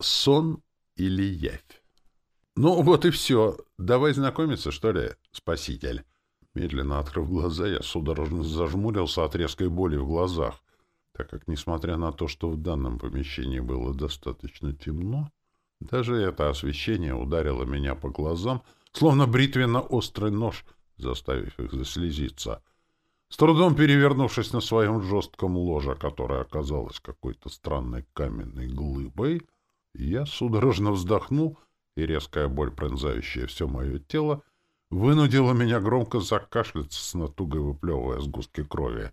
Сон или явь? Ну, вот и все. Давай знакомиться, что ли, спаситель? Медленно открыв глаза, я судорожно зажмурился от резкой боли в глазах, так как, несмотря на то, что в данном помещении было достаточно темно, даже это освещение ударило меня по глазам, словно бритвенно-острый нож, заставив их заслезиться. С трудом перевернувшись на своем жестком ложе, которое оказалось какой-то странной каменной глыбой, я судорожно вздохнул, и резкая боль, пронзающая все мое тело, вынудила меня громко закашляться с натугой выплевывая сгустки крови.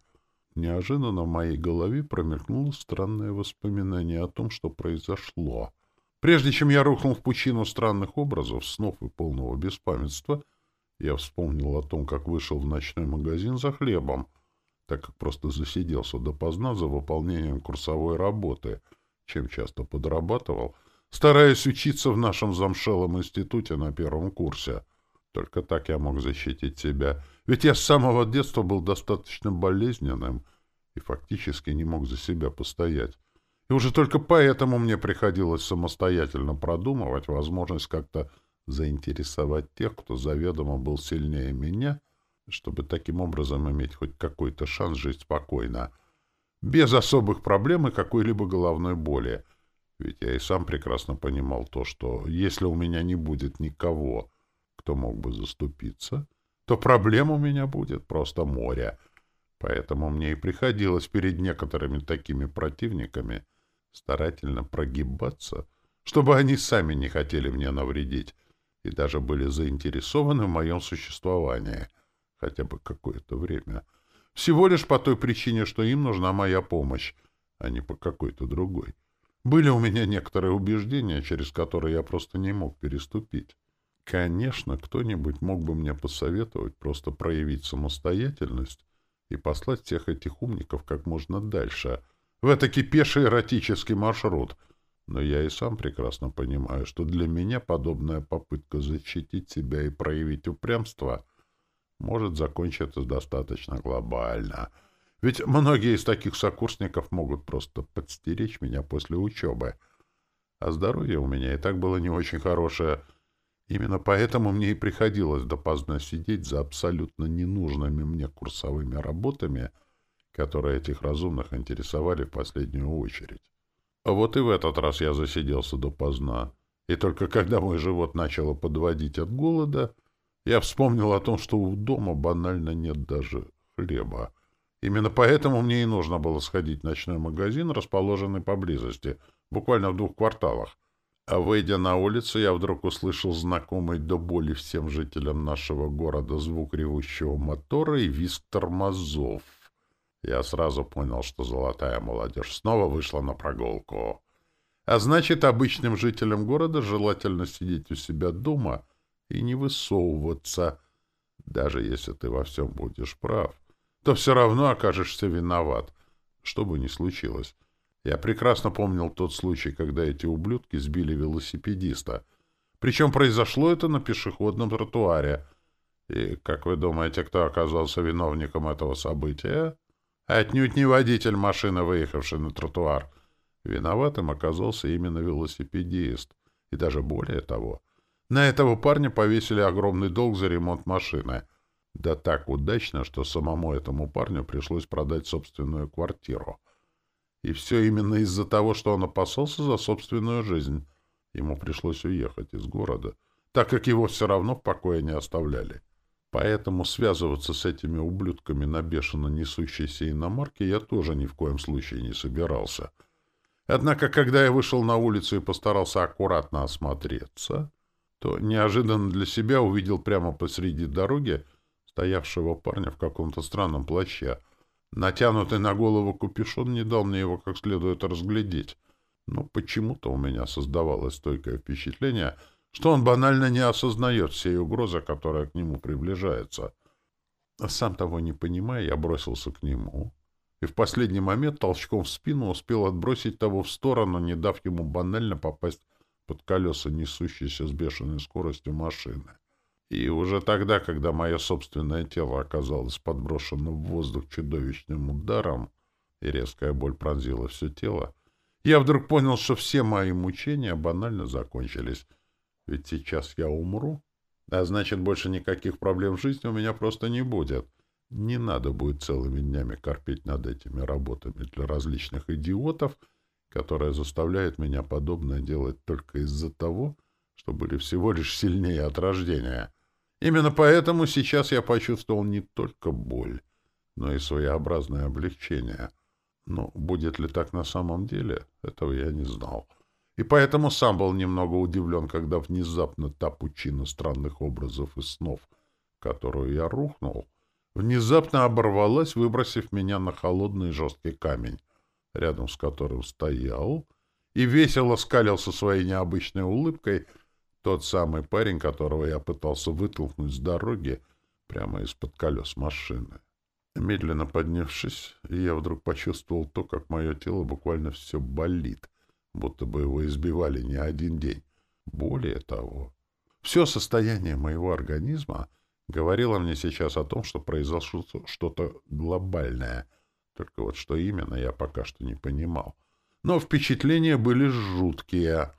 Неожиданно в моей голове промелькнуло странное воспоминание о том, что произошло. Прежде чем я рухнул в пучину странных образов, снов и полного беспамятства, я вспомнил о том, как вышел в ночной магазин за хлебом, так как просто засиделся допоздна за выполнением курсовой работы — чем часто подрабатывал, стараясь учиться в нашем замшелом институте на первом курсе. Только так я мог защитить себя, ведь я с самого детства был достаточно болезненным и фактически не мог за себя постоять. И уже только поэтому мне приходилось самостоятельно продумывать возможность как-то заинтересовать тех, кто заведомо был сильнее меня, чтобы таким образом иметь хоть какой-то шанс жить спокойно — без особых проблем и какой-либо головной боли. Ведь я и сам прекрасно понимал то, что если у меня не будет никого, кто мог бы заступиться, то проблем у меня будет просто море. Поэтому мне и приходилось перед некоторыми такими противниками старательно прогибаться, чтобы они сами не хотели мне навредить и даже были заинтересованы в моем существовании хотя бы какое-то время — всего лишь по той причине, что им нужна моя помощь, а не по какой-то другой. Были у меня некоторые убеждения, через которые я просто не мог переступить. Конечно, кто-нибудь мог бы мне посоветовать просто проявить самостоятельность и послать всех этих умников как можно дальше, в этакий пеший эротический маршрут. Но я и сам прекрасно понимаю, что для меня подобная попытка защитить себя и проявить упрямство — может закончиться достаточно глобально. Ведь многие из таких сокурсников могут просто подстеречь меня после учебы. А здоровье у меня и так было не очень хорошее. Именно поэтому мне и приходилось допоздна сидеть за абсолютно ненужными мне курсовыми работами, которые этих разумных интересовали в последнюю очередь. А вот и в этот раз я засиделся допоздна. И только когда мой живот начало подводить от голода, я вспомнил о том, что у дома банально нет даже хлеба. Именно поэтому мне и нужно было сходить в ночной магазин, расположенный поблизости, буквально в двух кварталах. А выйдя на улицу, я вдруг услышал знакомый до боли всем жителям нашего города звук ревущего мотора и визг тормозов. Я сразу понял, что золотая молодежь снова вышла на прогулку. А значит, обычным жителям города желательно сидеть у себя дома — и не высовываться. Даже если ты во всем будешь прав, то все равно окажешься виноват, что бы ни случилось. Я прекрасно помнил тот случай, когда эти ублюдки сбили велосипедиста. Причем произошло это на пешеходном тротуаре. И, как вы думаете, кто оказался виновником этого события? Отнюдь не водитель машины, выехавший на тротуар. Виноватым оказался именно велосипедист. И даже более того — на этого парня повесили огромный долг за ремонт машины. Да так удачно, что самому этому парню пришлось продать собственную квартиру. И все именно из-за того, что он опасался за собственную жизнь. Ему пришлось уехать из города, так как его все равно в покое не оставляли. Поэтому связываться с этими ублюдками на бешено несущейся иномарке я тоже ни в коем случае не собирался. Однако, когда я вышел на улицу и постарался аккуратно осмотреться, то неожиданно для себя увидел прямо посреди дороги стоявшего парня в каком-то странном плаще. Натянутый на голову капюшон не дал мне его как следует разглядеть. Но почему-то у меня создавалось стойкое впечатление, что он банально не осознает всей угрозы, которая к нему приближается. А сам того не понимая, я бросился к нему и в последний момент толчком в спину успел отбросить того в сторону, не дав ему банально попасть под колеса несущейся с бешеной скоростью машины. И уже тогда, когда мое собственное тело оказалось подброшено в воздух чудовищным ударом, и резкая боль пронзила все тело, я вдруг понял, что все мои мучения банально закончились. Ведь сейчас я умру, а значит, больше никаких проблем в жизни у меня просто не будет. Не надо будет целыми днями корпеть над этими работами для различных идиотов, которые заставляют меня подобное делать только из-за того, что были всего лишь сильнее от рождения. Именно поэтому сейчас я почувствовал не только боль, но и своеобразное облегчение. Но будет ли так на самом деле, этого я не знал. И поэтому сам был немного удивлен, когда внезапно та пучина странных образов и снов, в которую я рухнул, внезапно оборвалась, выбросив меня на холодный жесткий камень, рядом с которым стоял и весело скалился своей необычной улыбкой тот самый парень, которого я пытался вытолкнуть с дороги прямо из-под колес машины. Медленно поднявшись, я вдруг почувствовал то, как мое тело буквально все болит, будто бы его избивали не один день. Более того, все состояние моего организма говорило мне сейчас о том, что произошло что-то глобальное. Только вот что именно, я пока что не понимал. Но впечатления были жуткие.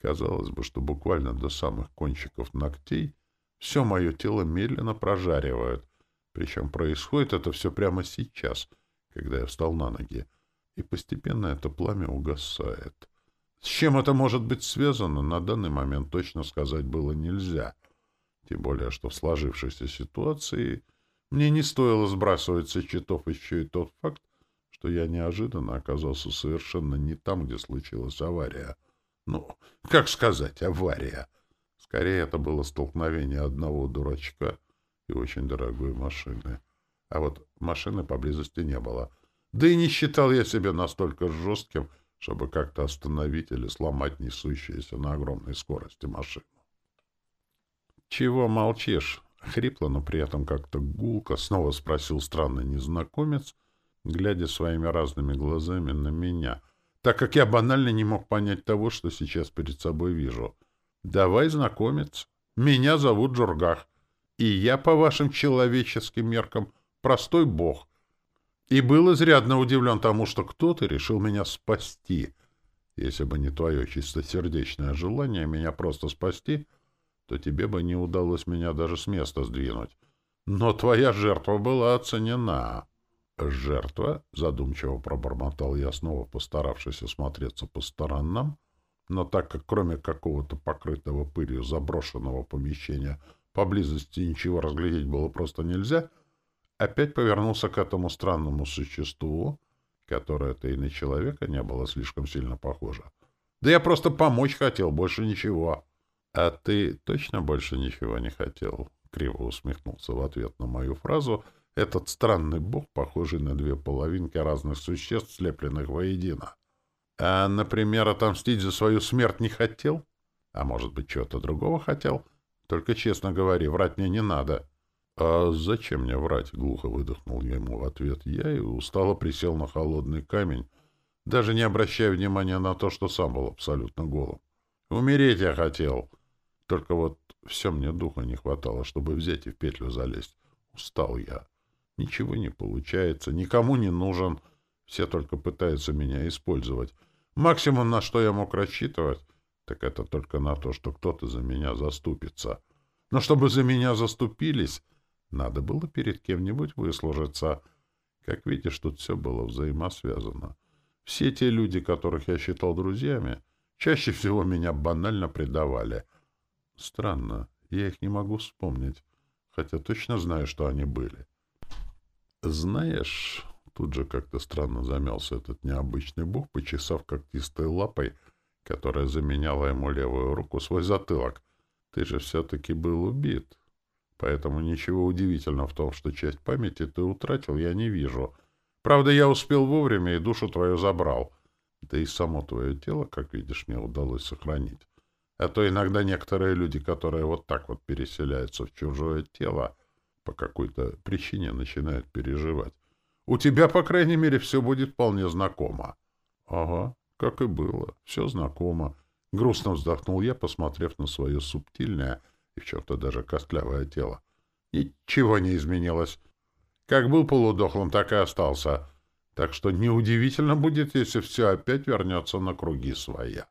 Казалось бы, что буквально до самых кончиков ногтей все мое тело медленно прожаривают, причем происходит это все прямо сейчас, когда я встал на ноги. И постепенно это пламя угасает. С чем это может быть связано, на данный момент точно сказать было нельзя. Тем более, что в сложившейся ситуации мне не стоило сбрасывать со счетов еще и тот факт, что я неожиданно оказался совершенно не там, где случилась авария. Ну, как сказать, авария. Скорее, это было столкновение одного дурачка — и очень дорогой машины. А вот машины поблизости не было. Да и не считал я себя настолько жестким, чтобы как-то остановить или сломать несущуюся на огромной скорости машину. «Чего молчишь?» — хрипло, но при этом как-то гулко снова спросил странный незнакомец, глядя своими разными глазами на меня, так как я банально не мог понять того, что сейчас перед собой вижу. «Давай знакомиться. Меня зовут Джургах. И я, по вашим человеческим меркам, простой бог. И был изрядно удивлен тому, что кто-то решил меня спасти. Если бы не твое чистосердечное желание меня просто спасти, то тебе бы не удалось меня даже с места сдвинуть. Но твоя жертва была оценена. Жертва, задумчиво пробормотал я, снова постаравшись осмотреться по сторонам, но так как кроме какого-то покрытого пылью заброшенного помещения — поблизости ничего разглядеть было просто нельзя, опять повернулся к этому странному существу, которое-то и на человека не было слишком сильно похоже. Да я просто помочь хотел, больше ничего. — А ты точно больше ничего не хотел? — криво усмехнулся в ответ на мою фразу этот странный бог, похожий на две половинки разных существ, слепленных воедино. — А, например, отомстить за свою смерть не хотел? А может быть, чего-то другого хотел? — только честно говори, врать мне не надо. — А зачем мне врать? — глухо выдохнул ему в ответ я и устало присел на холодный камень, даже не обращая внимания на то, что сам был абсолютно голым. Умереть я хотел. Только вот все мне духа не хватало, чтобы взять и в петлю залезть. Устал я. Ничего не получается, никому не нужен. Все только пытаются меня использовать. Максимум, на что я мог рассчитывать, так это только на то, что кто-то за меня заступится. Но чтобы за меня заступились, надо было перед кем-нибудь выслужиться. Как видишь, тут все было взаимосвязано. Все те люди, которых я считал друзьями, чаще всего меня банально предавали. Странно, я их не могу вспомнить, хотя точно знаю, что они были. Знаешь, тут же как-то странно замялся этот необычный бог, почесав когтистой лапой — которая заменяла ему левую руку, свой затылок. Ты же все-таки был убит. Поэтому ничего удивительного в том, что часть памяти ты утратил, я не вижу. Правда, я успел вовремя и душу твою забрал. Да и само твое тело, как видишь, мне удалось сохранить. А то иногда некоторые люди, которые вот так вот переселяются в чужое тело, по какой-то причине начинают переживать. У тебя, по крайней мере, все будет вполне знакомо. — Ага, как и было. Все знакомо. Грустно вздохнул я, посмотрев на свое субтильное и в чем-то даже костлявое тело. Ничего не изменилось. Как был полудохлым, так и остался. Так что неудивительно будет, если все опять вернется на круги своя.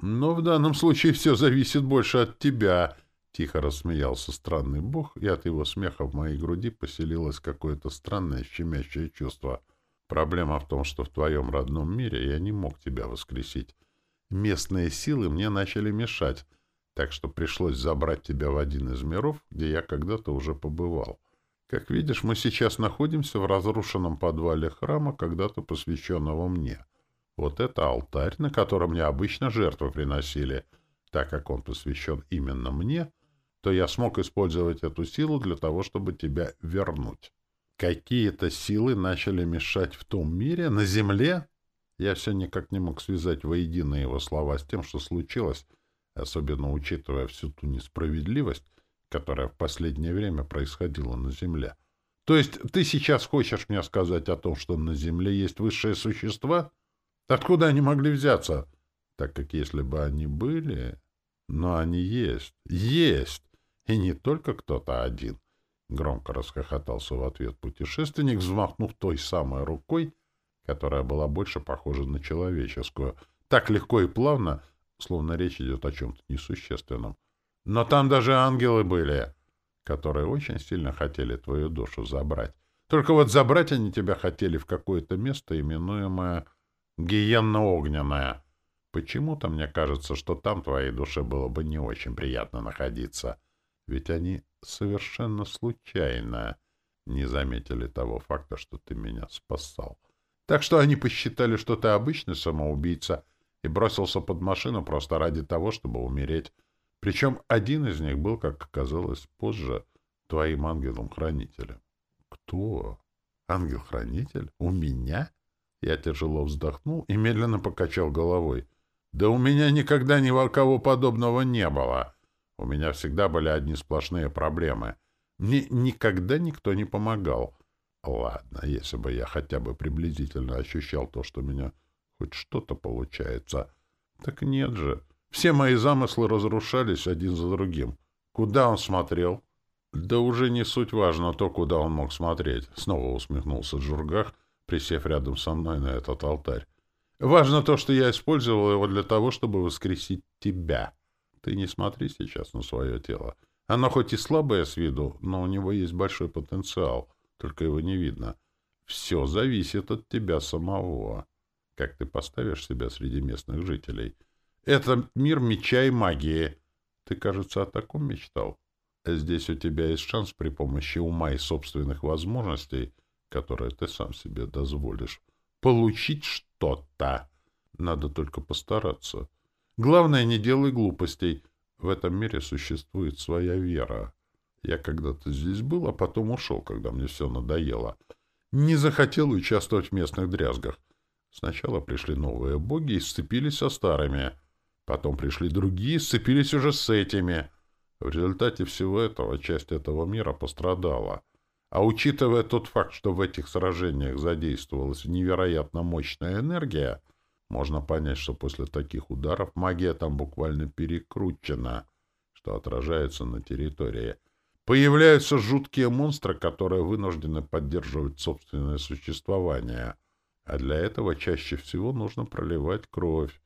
Но в данном случае все зависит больше от тебя, — тихо рассмеялся странный бог, и от его смеха в моей груди поселилось какое-то странное щемящее чувство. Проблема в том, что в твоем родном мире я не мог тебя воскресить. Местные силы мне начали мешать, так что пришлось забрать тебя в один из миров, где я когда-то уже побывал. Как видишь, мы сейчас находимся в разрушенном подвале храма, когда-то посвященного мне. Вот это алтарь, на котором мне обычно жертвы приносили. Так как он посвящен именно мне, то я смог использовать эту силу для того, чтобы тебя вернуть. Какие-то силы начали мешать в том мире, на земле? Я все никак не мог связать воедино его слова с тем, что случилось, особенно учитывая всю ту несправедливость, которая в последнее время происходила на Земле. То есть ты сейчас хочешь мне сказать о том, что на Земле есть высшие существа? Откуда они могли взяться? Так как если бы они были... Но они есть. Есть! И не только кто-то один. Громко расхохотался в ответ путешественник, взмахнув той самой рукой, которая была больше похожа на человеческую. Так легко и плавно, словно речь идет о чем-то несущественном. Но там даже ангелы были, которые очень сильно хотели твою душу забрать. Только вот забрать они тебя хотели в какое-то место, именуемое гиенно-огненное. Почему-то мне кажется, что там твоей душе было бы не очень приятно находиться. Ведь они совершенно случайно не заметили того факта, что ты меня спасал. Так что они посчитали, что ты обычный самоубийца и бросился под машину просто ради того, чтобы умереть. Причем один из них был, как оказалось позже, твоим ангелом-хранителем. Кто? Ангел-хранитель? У меня? Я тяжело вздохнул и медленно покачал головой. Да у меня никогда ни кого подобного не было. У меня всегда были одни сплошные проблемы. Мне никогда никто не помогал. Ладно, если бы я хотя бы приблизительно ощущал то, что у меня хоть что-то получается. Так нет же. Все мои замыслы разрушались один за другим. Куда он смотрел? Да уже не суть важно то, куда он мог смотреть. Снова усмехнулся Джургах, присев рядом со мной на этот алтарь. Важно то, что я использовал его для того, чтобы воскресить тебя. Ты не смотри сейчас на свое тело. Оно хоть и слабое с виду, но у него есть большой потенциал, только его не видно. Все зависит от тебя самого. Как ты поставишь себя среди местных жителей — это мир меча и магии. Ты, кажется, о таком мечтал. Здесь у тебя есть шанс при помощи ума и собственных возможностей, которые ты сам себе дозволишь, получить что-то. Надо только постараться. Главное, не делай глупостей. В этом мире существует своя вера. Я когда-то здесь был, а потом ушел, когда мне все надоело. Не захотел участвовать в местных дрязгах. Сначала пришли новые боги и сцепились со старыми — Потом пришли другие, сцепились уже с этими. В результате всего этого часть этого мира пострадала. А учитывая тот факт, что в этих сражениях задействовалась невероятно мощная энергия, можно понять, что после таких ударов магия там буквально перекручена, что отражается на территории. Появляются жуткие монстры, которые вынуждены поддерживать собственное существование. А для этого чаще всего нужно проливать кровь,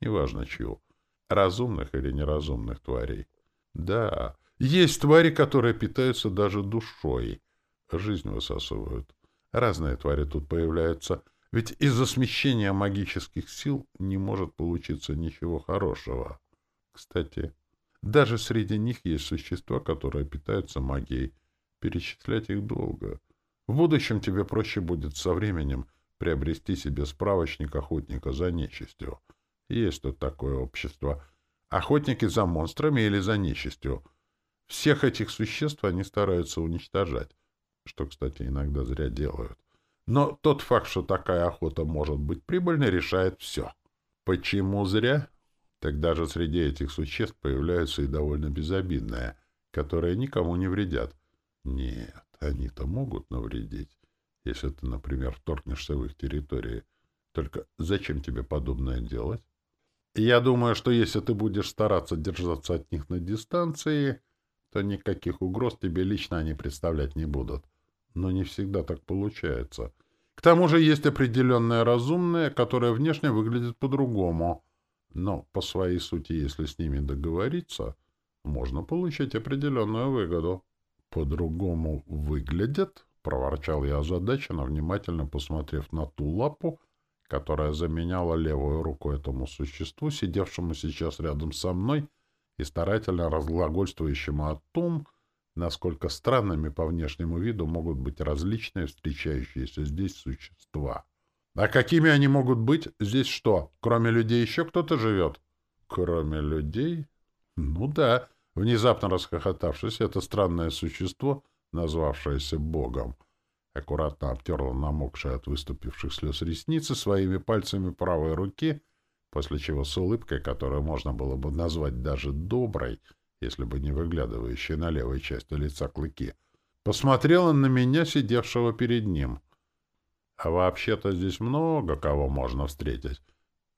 неважно чью. Разумных или неразумных тварей. Да, есть твари, которые питаются даже душой. Жизнь высасывают. Разные твари тут появляются. Ведь из-за смещения магических сил не может получиться ничего хорошего. Кстати, даже среди них есть существа, которые питаются магией. Перечислять их долго. В будущем тебе проще будет со временем приобрести себе справочник охотника за нечистью. Есть тут такое общество. Охотники за монстрами или за нечистью. Всех этих существ они стараются уничтожать, что, кстати, иногда зря делают. Но тот факт, что такая охота может быть прибыльной, решает все. Почему зря? Так даже среди этих существ появляются и довольно безобидные, которые никому не вредят. Нет, они-то могут навредить, если ты, например, вторгнешься в их территории. Только зачем тебе подобное делать? Я думаю, что если ты будешь стараться держаться от них на дистанции, то никаких угроз тебе лично они представлять не будут. Но не всегда так получается. К тому же есть определенное разумное, которое внешне выглядит по-другому. Но по своей сути, если с ними договориться, можно получить определенную выгоду. «По-другому выглядят?» — проворчал я озадаченно, внимательно посмотрев на ту лапу, которая заменяла левую руку этому существу, сидевшему сейчас рядом со мной и старательно разглагольствующему о том, насколько странными по внешнему виду могут быть различные встречающиеся здесь существа. А какими они могут быть? Здесь что, кроме людей еще кто-то живет? Кроме людей? Ну да, внезапно расхохотавшись, это странное существо, назвавшееся Богом, аккуратно обтерла намокшие от выступивших слез ресницы своими пальцами правой руки, после чего с улыбкой, которую можно было бы назвать даже доброй, если бы не выглядывающие на левой части лица клыки, посмотрела на меня, сидевшего перед ним. А вообще-то здесь много кого можно встретить.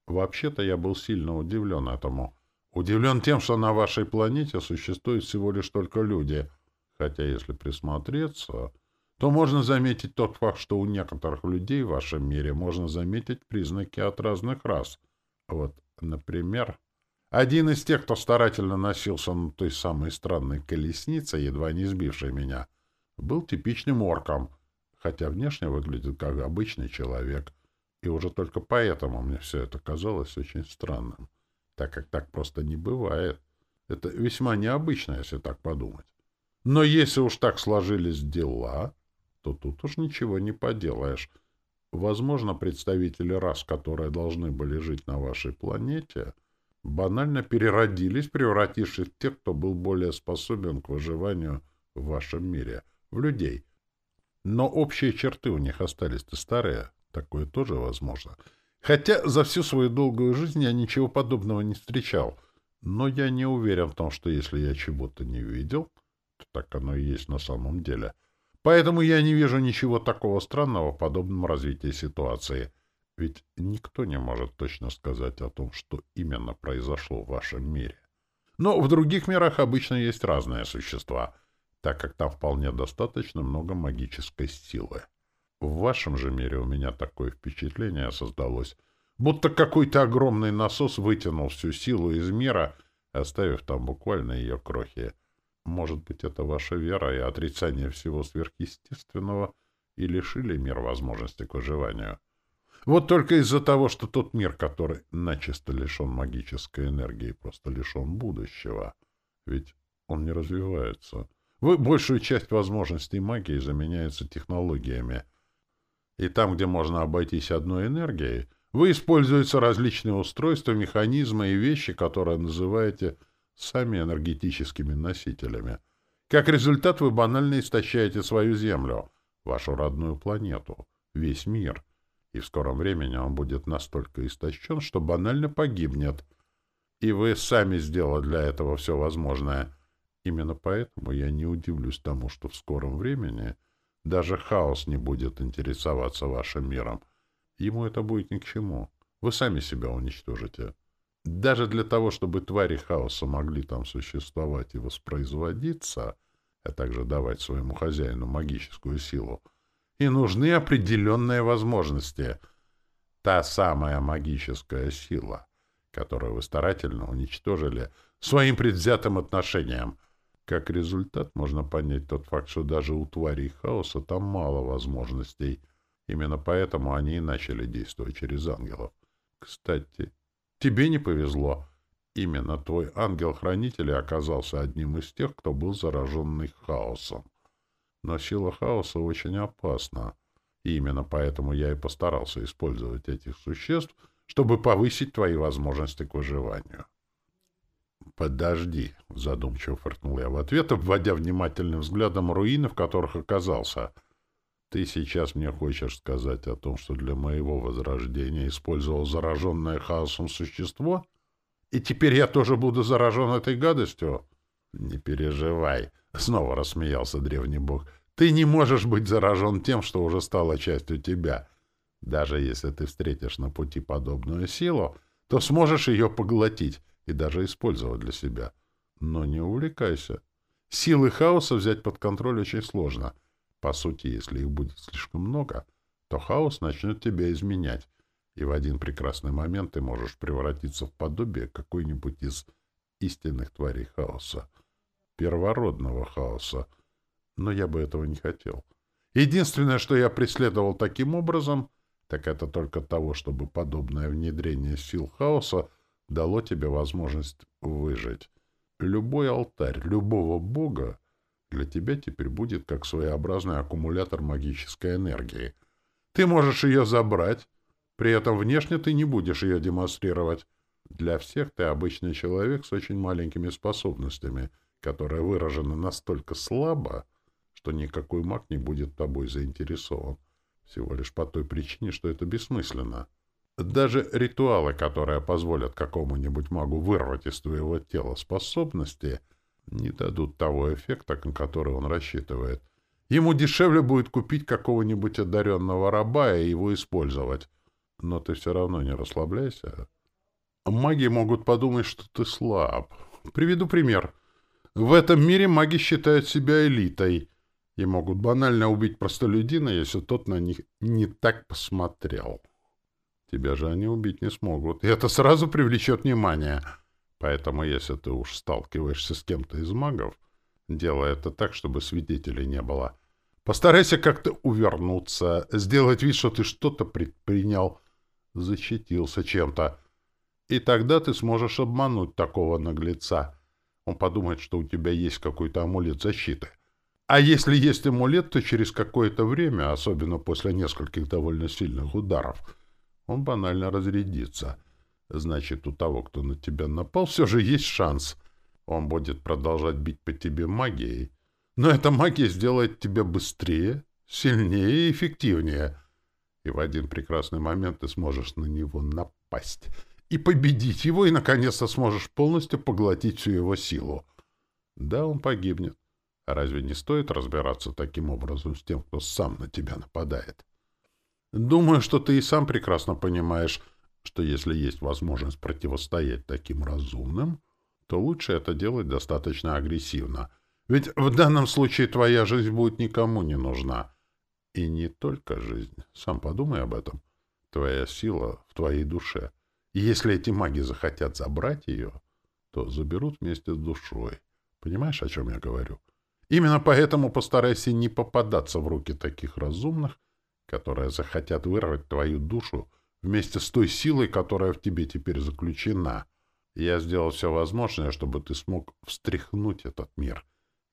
Вообще-то я был сильно удивлен этому. Удивлен тем, что на вашей планете существуют всего лишь только люди. Хотя, если присмотреться, то можно заметить тот факт, что у некоторых людей в вашем мире можно заметить признаки от разных рас. Вот, например, один из тех, кто старательно носился на той самой странной колеснице, едва не сбившей меня, был типичным орком, хотя внешне выглядит как обычный человек. И уже только поэтому мне все это казалось очень странным, так как так просто не бывает. Это весьма необычно, если так подумать. Но если уж так сложились дела, то тут уж ничего не поделаешь. Возможно, представители рас, которые должны были жить на вашей планете — банально переродились, превратившись в тех, кто был более способен к выживанию в вашем мире, в людей. Но общие черты у них остались-то старые, такое тоже возможно. Хотя за всю свою долгую жизнь я ничего подобного не встречал, но я не уверен в том, что если я чего-то не видел, то так оно и есть на самом деле. Поэтому я не вижу ничего такого странного в подобном развитии ситуации — ведь никто не может точно сказать о том, что именно произошло в вашем мире. Но в других мирах обычно есть разные существа, так как там вполне достаточно много магической силы. В вашем же мире у меня такое впечатление создалось, будто какой-то огромный насос вытянул всю силу из мира, оставив там буквально ее крохи. Может быть, это ваша вера и отрицание всего сверхъестественного и лишили мир возможности к выживанию. Вот только из-за того, что тот мир, который начисто лишен магической энергии, просто лишен будущего. Ведь он не развивается. Вы большую часть возможностей магии заменяется технологиями. И там, где можно обойтись одной энергией, вы используете различные устройства, механизмы и вещи, которые называете сами энергетическими носителями. Как результат, вы банально истощаете свою Землю, вашу родную планету, весь мир — и в скором времени он будет настолько истощен, что банально погибнет. И вы сами сделали для этого все возможное. Именно поэтому я не удивлюсь тому, что в скором времени даже хаос не будет интересоваться вашим миром. Ему это будет ни к чему. Вы сами себя уничтожите. Даже для того, чтобы твари хаоса могли там существовать и воспроизводиться, а также давать своему хозяину магическую силу, и нужны определенные возможности. Та самая магическая сила, которую вы старательно уничтожили своим предвзятым отношением. Как результат можно понять тот факт, что даже у тварей хаоса там мало возможностей. Именно поэтому они и начали действовать через ангелов. Кстати, тебе не повезло. Именно твой ангел-хранитель оказался одним из тех, кто был зараженный хаосом. Но сила хаоса очень опасна. И именно поэтому я и постарался использовать этих существ, чтобы повысить твои возможности к выживанию. «Подожди», — задумчиво фыркнул я в ответ, обводя внимательным взглядом руины, в которых оказался. «Ты сейчас мне хочешь сказать о том, что для моего возрождения использовал зараженное хаосом существо? И теперь я тоже буду заражен этой гадостью?» «Не переживай», — снова рассмеялся древний бог. «Ты не можешь быть заражен тем, что уже стало частью тебя. Даже если ты встретишь на пути подобную силу, то сможешь ее поглотить и даже использовать для себя. Но не увлекайся. Силы хаоса взять под контроль очень сложно. По сути, если их будет слишком много, то хаос начнет тебя изменять, и в один прекрасный момент ты можешь превратиться в подобие какой-нибудь из истинных тварей хаоса, первородного хаоса. Но я бы этого не хотел. Единственное, что я преследовал таким образом, так это только того, чтобы подобное внедрение сил хаоса дало тебе возможность выжить. Любой алтарь любого бога для тебя теперь будет как своеобразный аккумулятор магической энергии. Ты можешь ее забрать, при этом внешне ты не будешь ее демонстрировать. Для всех ты обычный человек с очень маленькими способностями, которые выражены настолько слабо, что никакой маг не будет тобой заинтересован. Всего лишь по той причине, что это бессмысленно. Даже ритуалы, которые позволят какому-нибудь магу вырвать из твоего тела способности, не дадут того эффекта, на который он рассчитывает. Ему дешевле будет купить какого-нибудь одаренного раба и его использовать. Но ты все равно не расслабляйся. Маги могут подумать, что ты слаб. Приведу пример. В этом мире маги считают себя элитой и могут банально убить простолюдина, если тот на них не так посмотрел. Тебя же они убить не смогут. И это сразу привлечет внимание. Поэтому, если ты уж сталкиваешься с кем-то из магов, делай это так, чтобы свидетелей не было. Постарайся как-то увернуться, сделать вид, что ты что-то предпринял, защитился чем-то. И тогда ты сможешь обмануть такого наглеца. Он подумает, что у тебя есть какой-то амулет защиты. А если есть амулет, то через какое-то время, особенно после нескольких довольно сильных ударов, он банально разрядится. Значит, у того, кто на тебя напал, все же есть шанс. Он будет продолжать бить по тебе магией. Но эта магия сделает тебя быстрее, сильнее и эффективнее. И в один прекрасный момент ты сможешь на него напасть и победить его, и, наконец-то, сможешь полностью поглотить всю его силу. Да, он погибнет. А разве не стоит разбираться таким образом с тем, кто сам на тебя нападает? Думаю, что ты и сам прекрасно понимаешь, что если есть возможность противостоять таким разумным, то лучше это делать достаточно агрессивно. Ведь в данном случае твоя жизнь будет никому не нужна. И не только жизнь. Сам подумай об этом. Твоя сила в твоей душе. И если эти маги захотят забрать ее, то заберут вместе с душой. Понимаешь, о чем я говорю? Именно поэтому постарайся не попадаться в руки таких разумных, которые захотят вырвать твою душу вместе с той силой, которая в тебе теперь заключена. Я сделал все возможное, чтобы ты смог встряхнуть этот мир.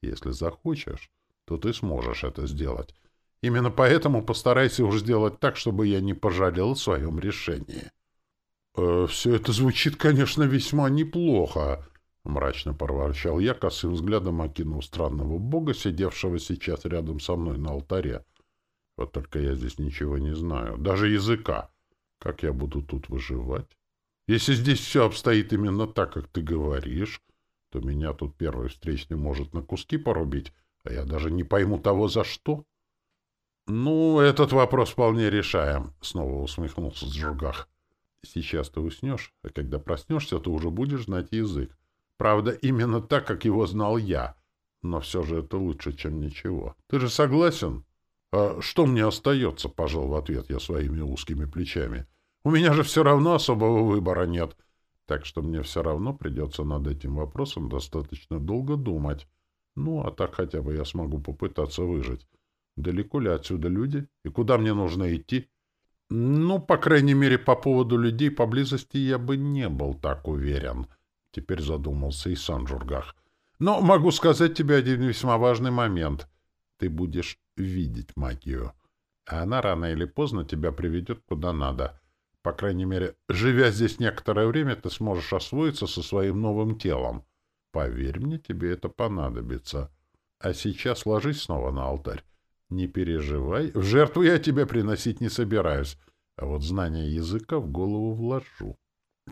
Если захочешь, то ты сможешь это сделать. Именно поэтому постарайся уж сделать так, чтобы я не пожалел в своем решении. «Э, — Все это звучит, конечно, весьма неплохо, — мрачно проворчал я, косым взглядом окинув странного бога, сидевшего сейчас рядом со мной на алтаре. Вот только я здесь ничего не знаю, даже языка. Как я буду тут выживать? Если здесь все обстоит именно так, как ты говоришь, то меня тут первый встречный может на куски порубить, а я даже не пойму того, за что. — Ну, этот вопрос вполне решаем, — снова усмехнулся Джургах. — Сейчас ты уснешь, а когда проснешься, ты уже будешь знать язык. Правда, именно так, как его знал я. Но все же это лучше, чем ничего. Ты же согласен? — «А что мне остается?» — пожал в ответ я своими узкими плечами. «У меня же все равно особого выбора нет, так что мне все равно придется над этим вопросом достаточно долго думать. Ну, а так хотя бы я смогу попытаться выжить. Далеко ли отсюда люди? И куда мне нужно идти?» «Ну, по крайней мере, по поводу людей поблизости я бы не был так уверен», — теперь задумался и сам Жургах. «Но могу сказать тебе один весьма важный момент. Ты будешь видеть магию. А она рано или поздно тебя приведет куда надо. По крайней мере, живя здесь некоторое время, ты сможешь освоиться со своим новым телом. Поверь мне, тебе это понадобится. А сейчас ложись снова на алтарь. Не переживай, в жертву я тебя приносить не собираюсь, а вот знание языка в голову вложу.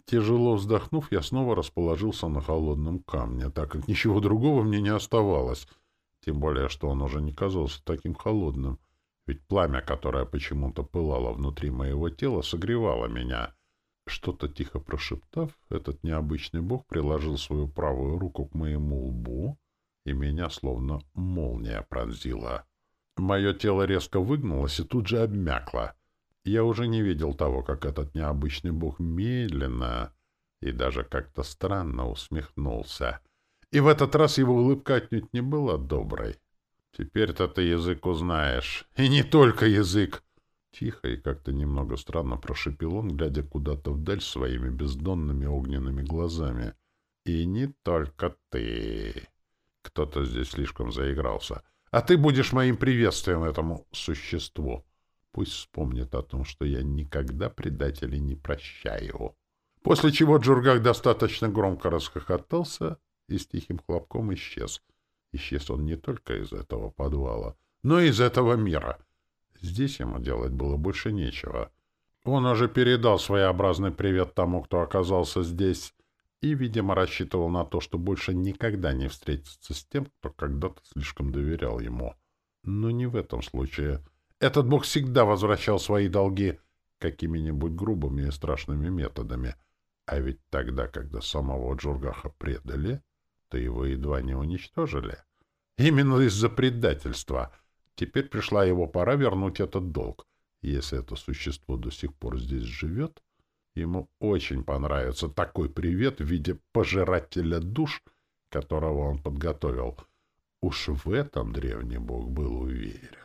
Тяжело вздохнув, я снова расположился на холодном камне, так как ничего другого мне не оставалось — тем более, что он уже не казался таким холодным, ведь пламя, которое почему-то пылало внутри моего тела, согревало меня. Что-то тихо прошептав, этот необычный бог приложил свою правую руку к моему лбу, и меня словно молния пронзила. Мое тело резко выгнулось и тут же обмякло. Я уже не видел того, как этот необычный бог медленно и даже как-то странно усмехнулся. И в этот раз его улыбка отнюдь не была доброй. «Теперь-то ты язык узнаешь. И не только язык!» Тихо и как-то немного странно прошипел он, глядя куда-то вдаль своими бездонными огненными глазами. «И не только ты!» Кто-то здесь слишком заигрался. «А ты будешь моим приветствием этому существу!» Пусть вспомнит о том, что я никогда предателей не прощаю. После чего Джургак достаточно громко расхохотался и с тихим хлопком исчез. Исчез он не только из этого подвала, но и из этого мира — Здесь ему делать было больше нечего. Он уже передал своеобразный привет тому, кто оказался здесь, и, видимо, рассчитывал на то, что больше никогда не встретится с тем, кто когда-то слишком доверял ему. Но не в этом случае. Этот бог всегда возвращал свои долги какими-нибудь грубыми и страшными методами. А ведь тогда, когда самого Джургаха предали, то его едва не уничтожили. Именно из-за предательства — Теперь пришла его пора вернуть этот долг. Если это существо до сих пор здесь живет, ему очень понравится такой привет в виде пожирателя душ, которого он подготовил. Уж в этом древний бог был уверен.